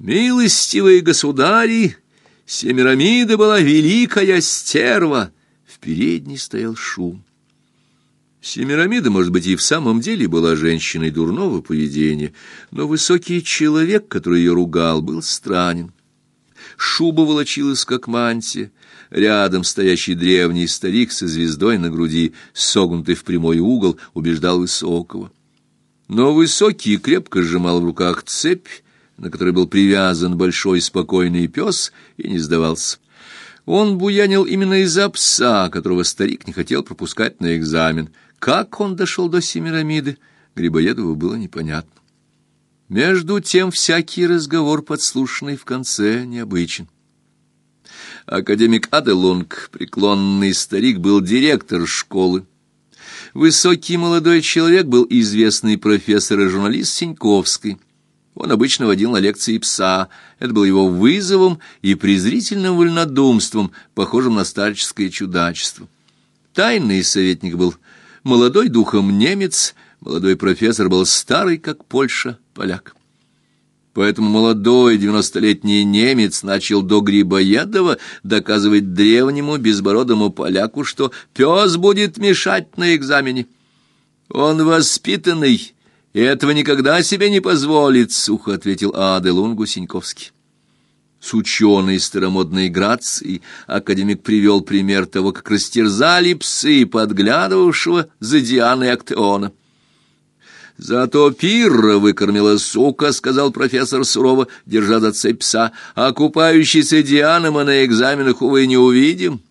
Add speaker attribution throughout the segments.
Speaker 1: Милостивые государи, Семирамида была великая стерва. В передней стоял шум. Семирамида, может быть, и в самом деле была женщиной дурного поведения, но высокий человек, который ее ругал, был странен. Шуба волочилась, как мантия. Рядом стоящий древний старик со звездой на груди, согнутый в прямой угол, убеждал Высокого. Но Высокий крепко сжимал в руках цепь, на которой был привязан большой спокойный пес, и не сдавался. Он буянил именно из-за пса, которого старик не хотел пропускать на экзамен. Как он дошел до Семирамиды, Грибоедову было непонятно. Между тем всякий разговор, подслушанный в конце, необычен. Академик Аделунг, преклонный старик, был директор школы. Высокий молодой человек был известный профессор и журналист Синьковский. Он обычно водил на лекции пса. Это был его вызовом и презрительным вольнодумством, похожим на старческое чудачество. Тайный советник был молодой духом немец, молодой профессор был старый, как Польша, поляк. Поэтому молодой девяностолетний немец начал до Грибоедова доказывать древнему безбородому поляку, что пес будет мешать на экзамене. Он воспитанный, этого никогда себе не позволит, — сухо ответил Аделун Гусеньковский. С ученой старомодной грацией академик привел пример того, как растерзали псы, подглядывавшего за Дианой Актеона. «Зато пирра выкормила сука», — сказал профессор сурово, держа за цепь пса, «а купающийся Дианы мы на экзаменах, увы, не увидим».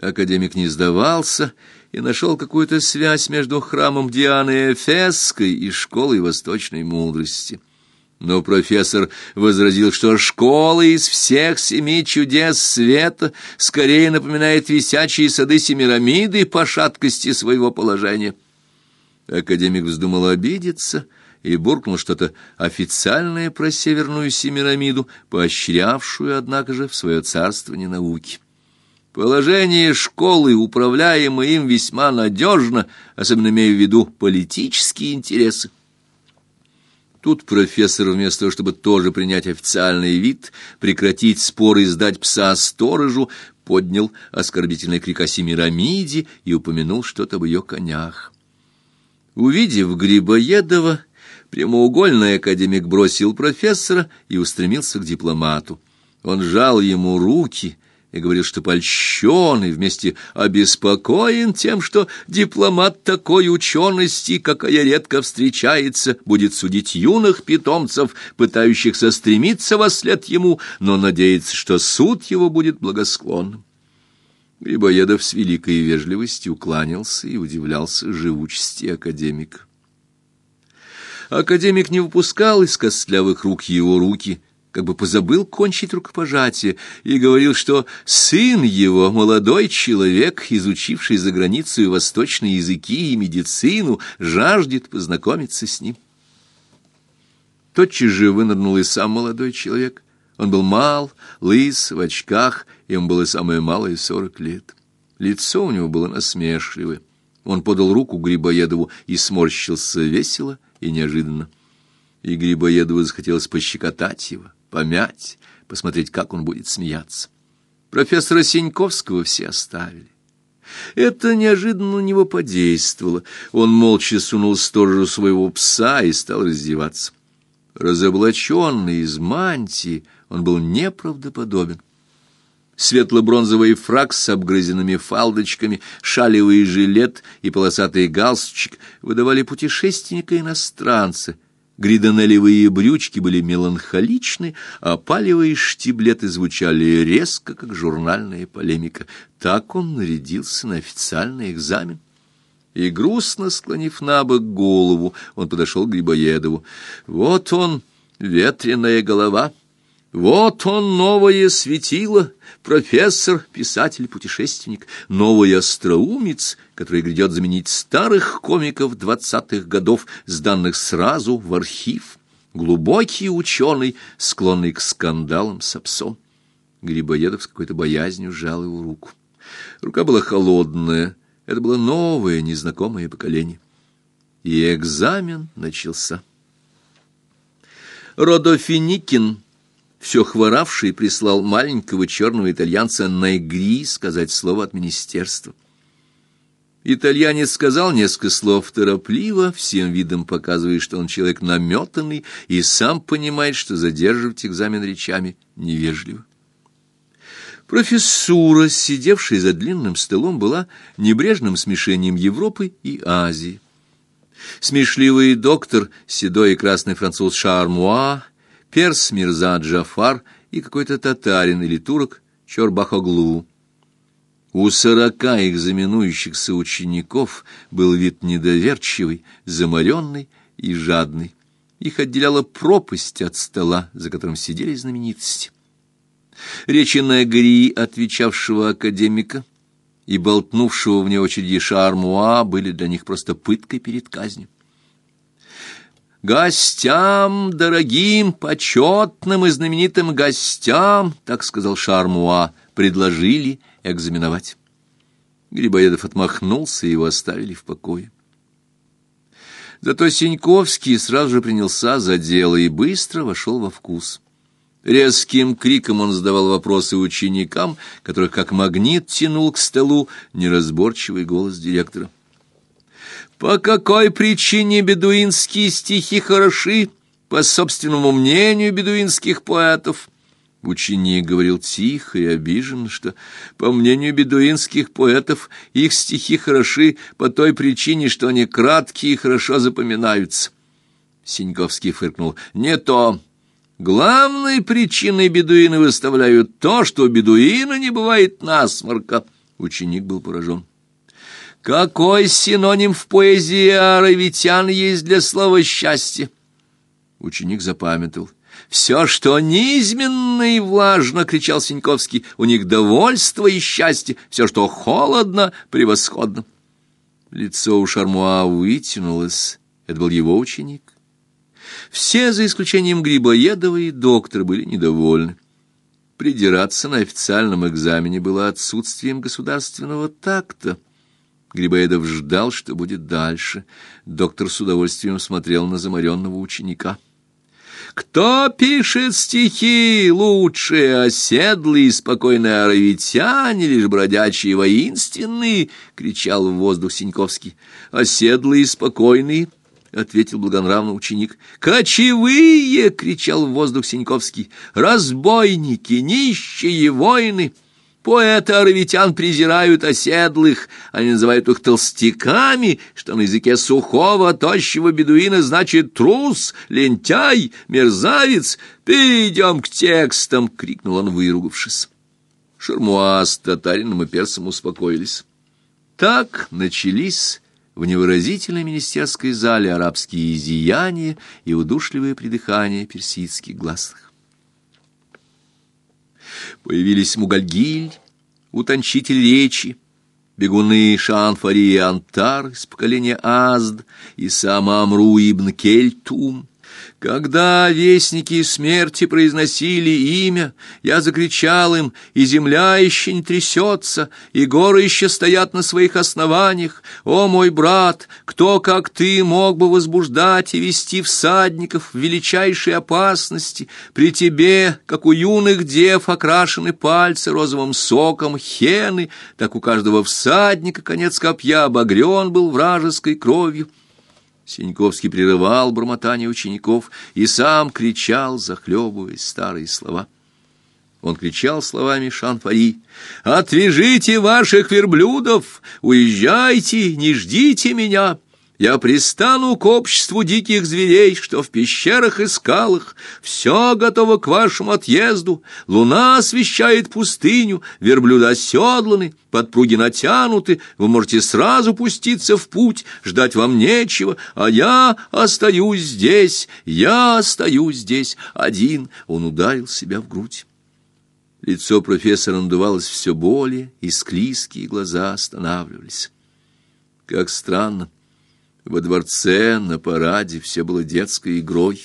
Speaker 1: Академик не сдавался и нашел какую-то связь между храмом Дианы Эфесской и школой восточной мудрости. Но профессор возразил, что школа из всех семи чудес света скорее напоминает висячие сады Семирамиды по шаткости своего положения. Академик вздумал обидеться и буркнул что-то официальное про Северную Семирамиду, поощрявшую, однако же, в свое царствование науки. Положение школы, управляемое им, весьма надежно, особенно имея в виду политические интересы. Тут профессор, вместо того, чтобы тоже принять официальный вид, прекратить спор и сдать пса сторожу, поднял оскорбительный крик о Семирамиде и упомянул что-то об ее конях. Увидев Грибоедова, прямоугольный академик бросил профессора и устремился к дипломату. Он жал ему руки и говорил, что польщен и вместе обеспокоен тем, что дипломат такой учености, какая редко встречается, будет судить юных питомцев, пытающихся стремиться во след ему, но надеется, что суд его будет благосклонным. Грибоедов с великой вежливостью кланялся и удивлялся живучести академика. Академик не выпускал из костлявых рук его руки — как бы позабыл кончить рукопожатие и говорил, что сын его, молодой человек, изучивший за границей восточные языки и медицину, жаждет познакомиться с ним. Тотчас же вынырнул и сам молодой человек. Он был мал, лыс, в очках, ему было самое малое сорок лет. Лицо у него было насмешливое. Он подал руку Грибоедову и сморщился весело и неожиданно. И Грибоедову захотелось пощекотать его помять, посмотреть, как он будет смеяться. Профессора Синьковского все оставили. Это неожиданно на него подействовало. Он молча сунул сторожу своего пса и стал раздеваться. Разоблаченный из мантии, он был неправдоподобен. Светло-бронзовый фрак с обгрызенными фалдочками, шалевый жилет и полосатый галстучек выдавали путешественника-иностранца, Гридонелевые брючки были меланхоличны, а палевые штиблеты звучали резко, как журнальная полемика. Так он нарядился на официальный экзамен. И грустно склонив на бок голову, он подошел к Грибоедову. «Вот он, ветреная голова!» Вот он, новое светило, профессор, писатель, путешественник, новый остроумец, который грядет заменить старых комиков двадцатых годов, сданных сразу в архив, глубокий ученый, склонный к скандалам с псом. Грибоедов с какой-то боязнью сжал его руку. Рука была холодная, это было новое, незнакомое поколение. И экзамен начался. Родофиникин все хворавший прислал маленького черного итальянца Найгри сказать слово от министерства. Итальянец сказал несколько слов торопливо, всем видом показывая, что он человек наметанный и сам понимает, что задерживать экзамен речами невежливо. Профессура, сидевшая за длинным столом, была небрежным смешением Европы и Азии. Смешливый доктор, седой и красный француз Шармуа, перс Мирза Джафар и какой-то татарин или турок Чорбахоглу. У сорока экзаменующихся учеников был вид недоверчивый, заморенный и жадный. Их отделяла пропасть от стола, за которым сидели знаменитости. Речи Негри, отвечавшего академика, и болтнувшего вне очереди Шармуа были для них просто пыткой перед казнью. «Гостям, дорогим, почетным и знаменитым гостям, — так сказал Шармуа, — предложили экзаменовать. Грибоедов отмахнулся, и его оставили в покое. Зато Синьковский сразу же принялся за дело и быстро вошел во вкус. Резким криком он задавал вопросы ученикам, которых как магнит тянул к столу неразборчивый голос директора. «По какой причине бедуинские стихи хороши, по собственному мнению бедуинских поэтов?» Ученик говорил тихо и обиженно, что, по мнению бедуинских поэтов, их стихи хороши по той причине, что они краткие и хорошо запоминаются. Синьковский фыркнул. «Не то. Главной причиной бедуины выставляют то, что у бедуина не бывает насморка». Ученик был поражен. «Какой синоним в поэзии аравитян есть для слова «счастье»?» Ученик запамятовал. «Все, что низменно и влажно!» — кричал Синьковский. «У них довольство и счастье, все, что холодно, превосходно!» Лицо у Шармуа вытянулось. Это был его ученик. Все, за исключением Грибоедова и доктора, были недовольны. Придираться на официальном экзамене было отсутствием государственного такта. Грибоедов ждал, что будет дальше. Доктор с удовольствием смотрел на заморенного ученика. Кто пишет стихи лучше, оседлые, спокойные аравитяне, лишь бродячие воинственные? — кричал в воздух Синьковский. — Оседлые, спокойные, — ответил благонравно ученик. — Кочевые! — кричал в воздух Синьковский. — Разбойники, нищие воины! — Поэты аравитян презирают оседлых, они называют их толстяками, что на языке сухого, тощего бедуина значит трус, лентяй, мерзавец. «Перейдем к текстам!» — крикнул он, выругавшись. Шармуа с татарином и персом успокоились. Так начались в невыразительной министерской зале арабские изъяния и удушливые придыхания персидских гласных. Появились Мугальгиль, утончитель речи, бегуны Шанфари и Антар из поколения Азд и сам Амру ибн Кельтум, когда вестники смерти произносили имя, я закричал им, и земля еще не трясется, и горы еще стоят на своих основаниях. О, мой брат, кто, как ты, мог бы возбуждать и вести всадников в величайшей опасности? При тебе, как у юных дев, окрашены пальцы розовым соком хены, так у каждого всадника конец копья обогрен был вражеской кровью. Синьковский прерывал бормотание учеников и сам кричал, захлебываясь старые слова. Он кричал словами Шанфари «Отвяжите ваших верблюдов! Уезжайте! Не ждите меня!» Я пристану к обществу диких зверей, что в пещерах и скалах. Все готово к вашему отъезду. Луна освещает пустыню, верблюда оседланы, подпруги натянуты. Вы можете сразу пуститься в путь, ждать вам нечего, а я остаюсь здесь, я остаюсь здесь один. Он ударил себя в грудь. Лицо профессора надувалось все более, и склизкие глаза останавливались. Как странно. Во дворце, на параде все было детской игрой,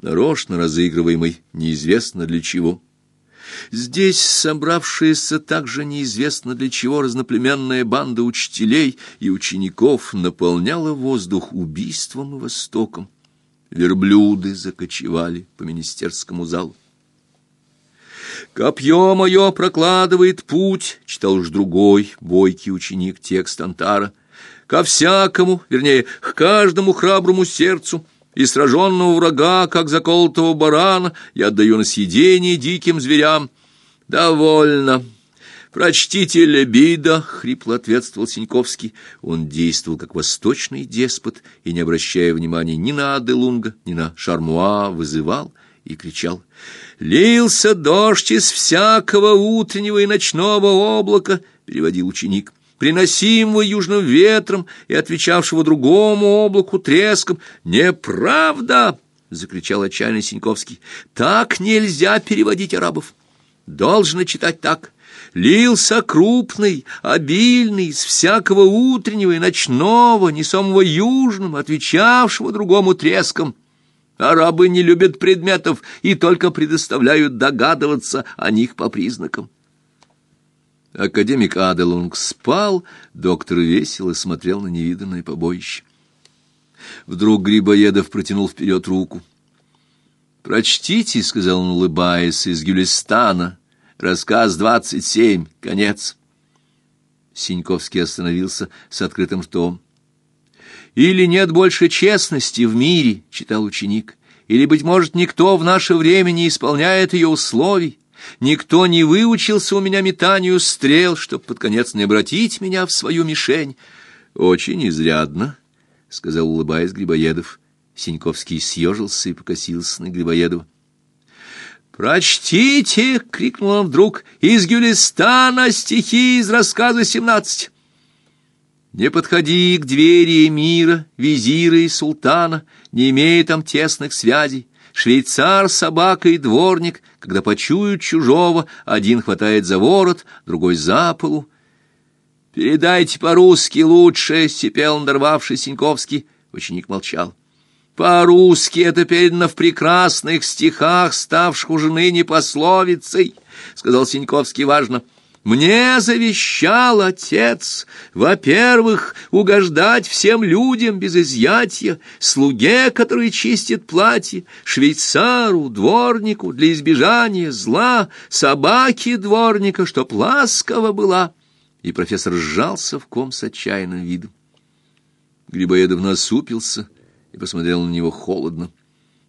Speaker 1: нарочно разыгрываемой неизвестно для чего. Здесь собравшаяся также неизвестно для чего разноплеменная банда учителей и учеников наполняла воздух убийством и востоком. Верблюды закочевали по министерскому залу. Копье мое прокладывает путь, читал уж другой, бойкий ученик текст Антара. Ко всякому, вернее, к каждому храброму сердцу и сраженного врага, как заколотого барана, я отдаю на съедение диким зверям. Довольно. Прочтите Лебида, хрипло ответствовал Синьковский. Он действовал как восточный деспот и, не обращая внимания ни на Аделунга, ни на Шармуа, вызывал и кричал — Лился дождь из всякого утреннего и ночного облака, переводил ученик, приносимого южным ветром и отвечавшего другому облаку треском. Неправда, закричал отчаянный Синьковский. Так нельзя переводить арабов. Должно читать так: лился крупный, обильный, из всякого утреннего и ночного, не самого южным, отвечавшего другому треском. Арабы не любят предметов и только предоставляют догадываться о них по признакам. Академик Аделунг спал, доктор весело смотрел на невиданное побоище. Вдруг Грибоедов протянул вперед руку. «Прочтите», — сказал он, улыбаясь, — «из Гюлистана, рассказ двадцать семь, конец». Синьковский остановился с открытым ртом. Или нет больше честности в мире, читал ученик, или быть может, никто в наше время не исполняет ее условий. Никто не выучился у меня метанию стрел, чтобы под конец не обратить меня в свою мишень. Очень изрядно, сказал, улыбаясь Грибоедов. Синьковский съежился и покосился на Грибоедова. «Прочтите!» — крикнул он вдруг. «Из Гюлистана стихи из рассказа семнадцать!» Не подходи к двери мира, визира и султана, не имея там тесных связей. Швейцар, собака и дворник, когда почуют чужого, один хватает за ворот, другой за полу. «Передайте по-русски лучше», — сипел надорвавший Синьковский. Ученик молчал. «По-русски это передано в прекрасных стихах, ставших уже ныне пословицей», — сказал Синьковский важно. Мне завещал отец, во-первых, угождать всем людям без изъятия, слуге, который чистит платье, швейцару, дворнику для избежания зла, собаке дворника, чтоб ласково была. И профессор сжался в ком с отчаянным видом. Грибоедов насупился и посмотрел на него холодно.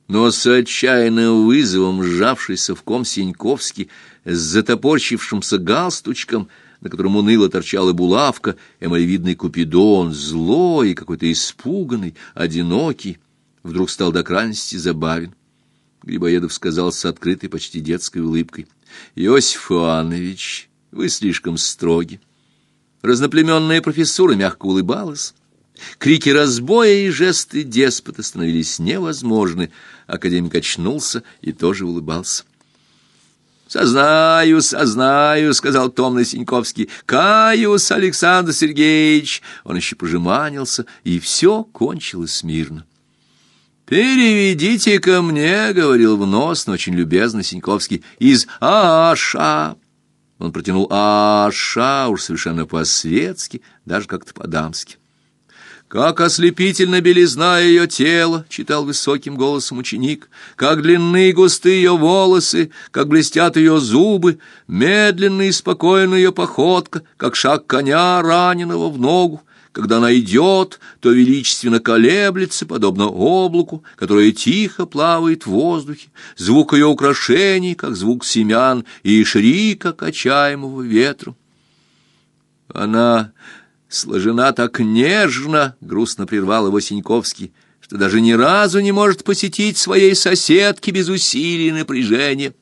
Speaker 1: Но с отчаянным вызовом, сжавшийся в ком Синьковский, с затопорщившимся галстучком, на котором уныло торчала булавка, эмалевидный купидон, злой, какой-то испуганный, одинокий, вдруг стал до крайности забавен. Грибоедов сказал с открытой, почти детской улыбкой. — Иосиф Иоаннович, вы слишком строги. Разноплеменная профессура мягко улыбалась. Крики разбоя и жесты деспота становились невозможны. Академик очнулся и тоже улыбался. «Сознаю, сознаю», — сказал томно Синьковский. «Каюсь, Александр Сергеевич». Он еще пожеманился, и все кончилось мирно. «Переведите ко мне», — говорил в нос, но очень любезно Синьковский, — «из Аша». Он протянул Аша уж совершенно по-светски, даже как-то по-дамски. Как ослепительно белизна ее тела, читал высоким голосом ученик, как длинны и густы ее волосы, как блестят ее зубы, медленная и спокойная ее походка, как шаг коня, раненого в ногу. Когда она идет, то величественно колеблется, подобно облаку, которое тихо плавает в воздухе. Звук ее украшений, как звук семян и шрика, качаемого ветром. Она сложена так нежно, — грустно прервал его Синьковский, — что даже ни разу не может посетить своей соседки без усилий и напряжения.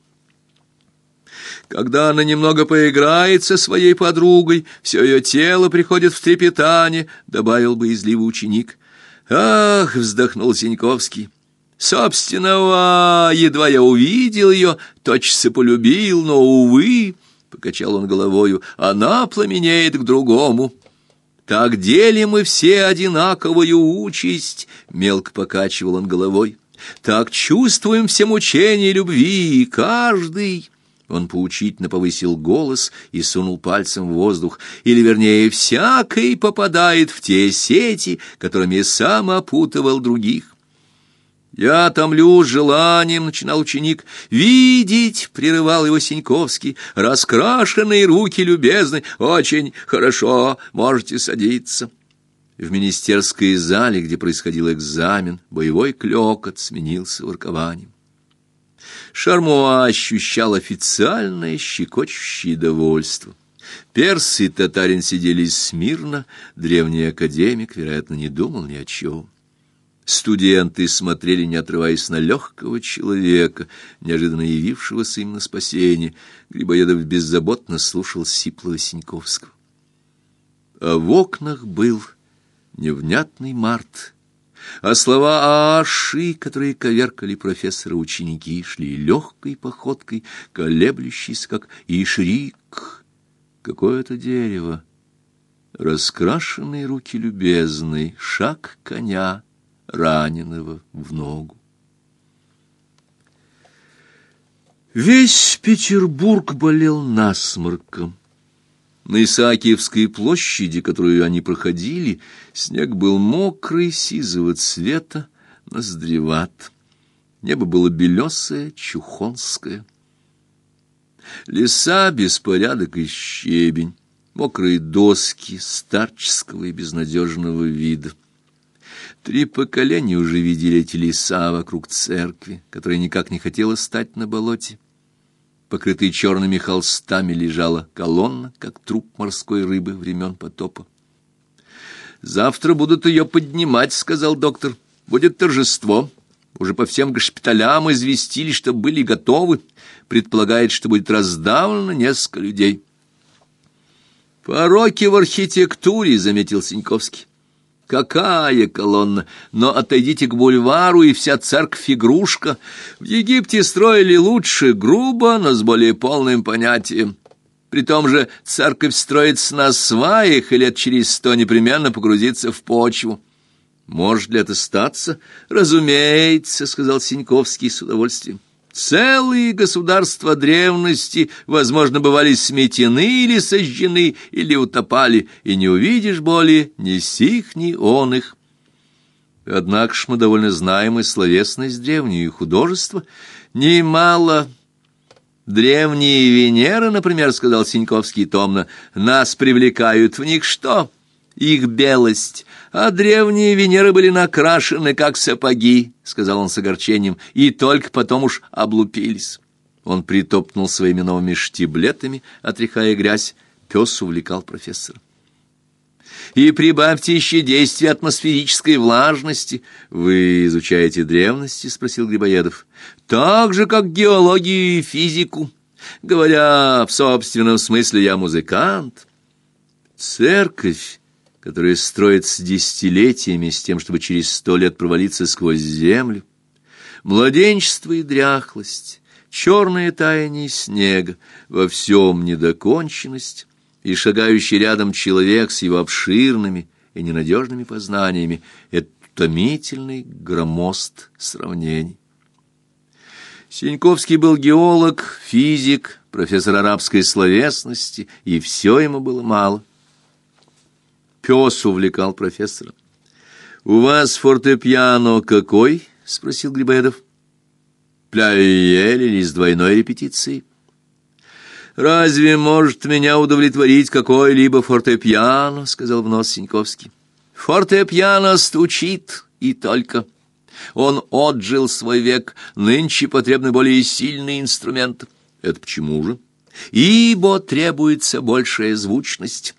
Speaker 1: Когда она немного поиграет со своей подругой, все ее тело приходит в трепетание, — добавил бы изливый ученик. «Ах!» — вздохнул Синьковский. «Собственно, едва я увидел ее, точно полюбил, но, увы...» — покачал он головою, — «она пламенеет к другому». Так делим мы все одинаковую участь, мелко покачивал он головой. Так чувствуем все мучения любви, и каждый он поучительно повысил голос и сунул пальцем в воздух, или, вернее, всякий попадает в те сети, которыми сам опутывал других. Я томлю желанием, — начинал ученик. Видеть, — прерывал его Синьковский, — раскрашенные руки любезны. Очень хорошо, можете садиться. В министерской зале, где происходил экзамен, боевой клёкот сменился воркованием. Шармуа ощущал официальное щекочущее довольство. Перс и татарин сидели смирно, древний академик, вероятно, не думал ни о чем. Студенты смотрели, не отрываясь на легкого человека, неожиданно явившегося им на спасение. Грибоедов беззаботно слушал сиплого Синьковского. А в окнах был невнятный март, а слова Аши, которые коверкали профессора ученики, шли легкой походкой, колеблющейся, как ишрик, какое-то дерево. Раскрашенные руки любезной, шаг коня — раненого в ногу. Весь Петербург болел насморком. На Исаакиевской площади, которую они проходили, снег был мокрый, сизого цвета, ноздреват. Небо было белесое, чухонское. Леса, беспорядок и щебень, мокрые доски старческого и безнадежного вида. Три поколения уже видели эти леса вокруг церкви, которая никак не хотела стать на болоте. Покрытый черными холстами лежала колонна, как труп морской рыбы времен потопа. «Завтра будут ее поднимать», — сказал доктор. «Будет торжество. Уже по всем госпиталям известили, что были готовы. Предполагает, что будет раздавлено несколько людей». «Пороки в архитектуре», — заметил Синьковский. Какая колонна! Но отойдите к бульвару, и вся церковь игрушка. В Египте строили лучше, грубо, но с более полным понятием. При том же церковь строится на сваях, и лет через сто непременно погрузится в почву. Может ли это статься? Разумеется, — сказал Синьковский с удовольствием. Целые государства древности, возможно, бывали сметены или сожжены, или утопали, и не увидишь более ни сих, ни он их. Однако ж мы довольно знаем и словесность древнюю, и художество. Немало... Древние Венеры, например, сказал Синьковский томно, нас привлекают в них что? их белость, а древние Венеры были накрашены, как сапоги, — сказал он с огорчением, — и только потом уж облупились. Он притопнул своими новыми штиблетами, отряхая грязь. Пес увлекал профессора. И прибавьте еще действие атмосферической влажности. Вы изучаете древности? — спросил Грибоедов. Так же, как геологию и физику. Говоря в собственном смысле, я музыкант. Церковь которая строится десятилетиями с тем, чтобы через сто лет провалиться сквозь землю, младенчество и дряхлость, черное таяние снега, во всем недоконченность, и шагающий рядом человек с его обширными и ненадежными познаниями — это томительный громост сравнений. Синьковский был геолог, физик, профессор арабской словесности, и все ему было мало — Пес увлекал профессора. «У вас фортепиано какой?» — спросил Грибоедов. «Пляюэль или с двойной репетицией?» «Разве может меня удовлетворить какой-либо фортепиано?» — сказал в нос Синьковский. «Фортепиано стучит, и только. Он отжил свой век, нынче потребны более сильные инструменты». «Это почему же?» «Ибо требуется большая звучность».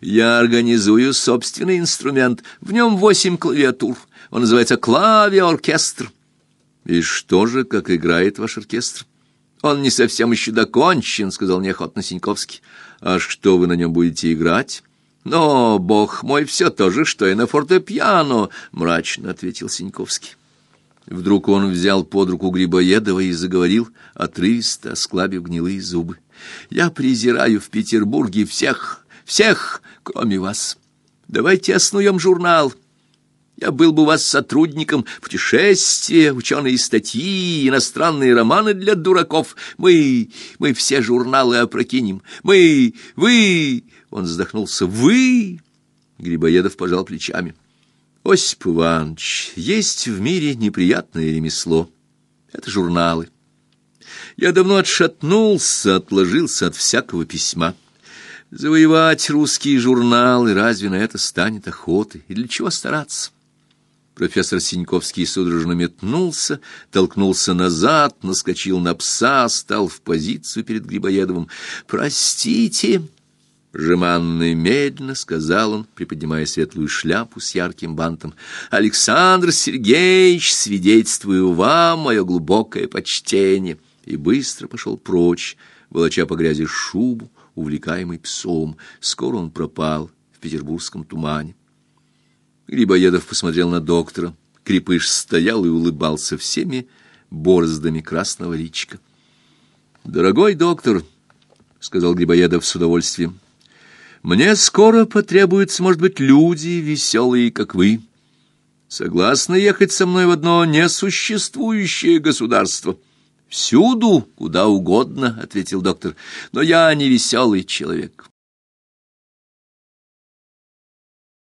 Speaker 1: Я организую собственный инструмент. В нем восемь клавиатур. Он называется клавиоркестр. И что же, как играет ваш оркестр? Он не совсем еще докончен, сказал неохотно Синьковский. А что вы на нем будете играть? Но, бог мой, все то же, что и на фортепиано, мрачно ответил Синьковский. Вдруг он взял под руку Грибоедова и заговорил, отрывисто осклабив гнилые зубы. «Я презираю в Петербурге всех всех, кроме вас. Давайте основем журнал. Я был бы у вас сотрудником путешествия, ученые статьи, иностранные романы для дураков. Мы, мы все журналы опрокинем. Мы, вы...» Он вздохнулся. «Вы...» Грибоедов пожал плечами. Осип Иванович, есть в мире неприятное ремесло. Это журналы. Я давно отшатнулся, отложился от всякого письма. Завоевать русские журналы, разве на это станет охоты? И для чего стараться? Профессор Синьковский судорожно метнулся, толкнулся назад, наскочил на пса, стал в позицию перед Грибоедовым. «Простите!» Жеманно и медленно сказал он, приподнимая светлую шляпу с ярким бантом. «Александр Сергеевич, свидетельствую вам мое глубокое почтение!» И быстро пошел прочь, волоча по грязи шубу, увлекаемый псом. Скоро он пропал в петербургском тумане. Грибоедов посмотрел на доктора. Крепыш стоял и улыбался всеми бороздами красного личика. «Дорогой доктор», — сказал Грибоедов с удовольствием, — «мне скоро потребуются, может быть, люди веселые, как вы. Согласны ехать со мной в одно несуществующее государство?» «Всюду, куда угодно», — ответил доктор, — «но я не веселый человек».